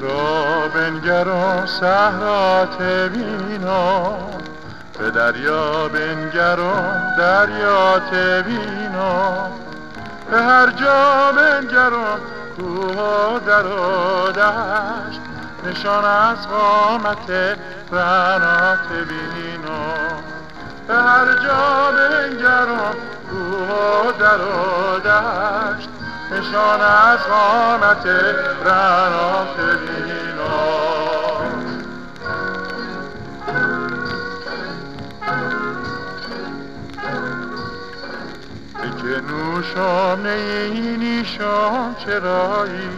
صحرا بنگر و به دریا بنگر و دریات به هر جا بنگر و کوه در و دشت. نشان از قامت بنات بینا به هر جا بنگر و کوه در و دشت. نشان از قامت بنات بینا که نوشام نیی نیشام چرایی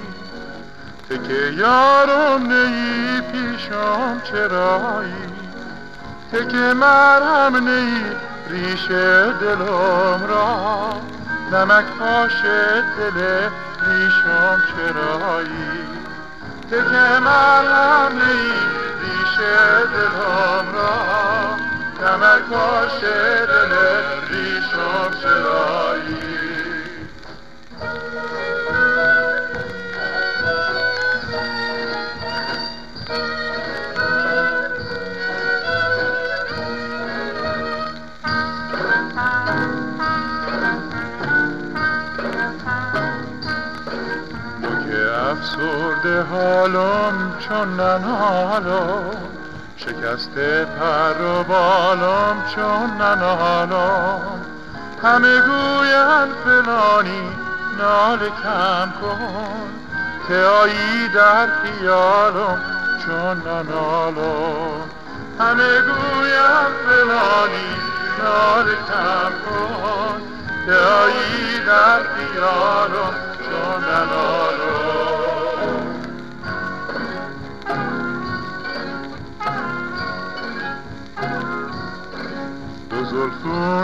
ته که یارم نیی پیشام چرایی ته که مرهم نیی ریش دلم را. نمک پاش دل ریشام چرایی؟ ته که مرهم نیی ریش دلم را. نمک پاش دل ریشام چرایی؟ افسرده حالم چون ننالم شکسته پر و بالم چون ننالم همه گوین فلانی نال کم کن. تایی در خیالم چون ننالم همه گوین فلانی نال کم کن. تایی در خیالم چون ننالم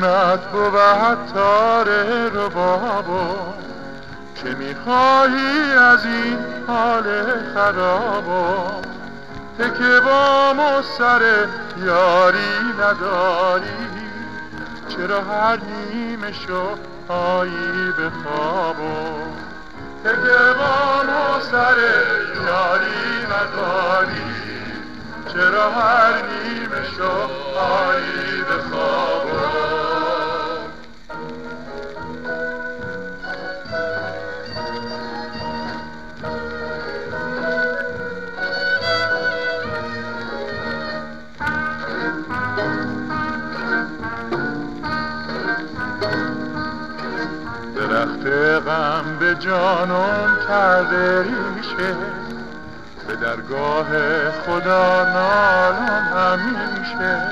زلفونت بود رو بابا چه می‌خواهی از این حال خرابا که با ما سر یاری نداری؟ چرا هر نیمه شو آیی به خوابا که با ما سر یاری نداری؟ چرا هر نیمه شو آیی به درخت غم به جانم کرده ریشه. به درگاه خدا نالم همیشه.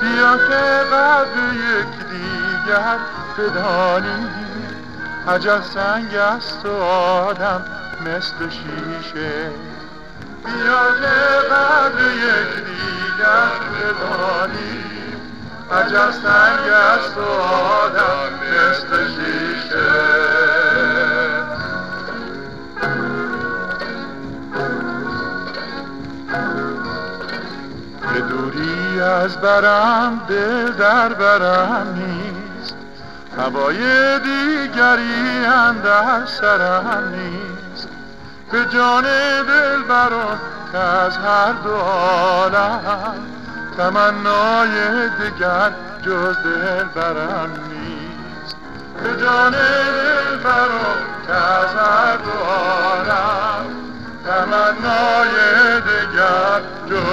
بیا که قدر یک دیگر بدانی. عجب سنگ است و آدم مثل شیشه. بیا که قدر یک دیگر بدانی. عجب سنگ است و آدم مثل شیشه. از برم دل در برم نیست. هوای دیگری اندر سرم نیست. به جان دل برم که از هر دو عالم. تمنای دیگر جز دل برم نیست. به جان دل برم که از هر دو عالم. تمنای دیگر جز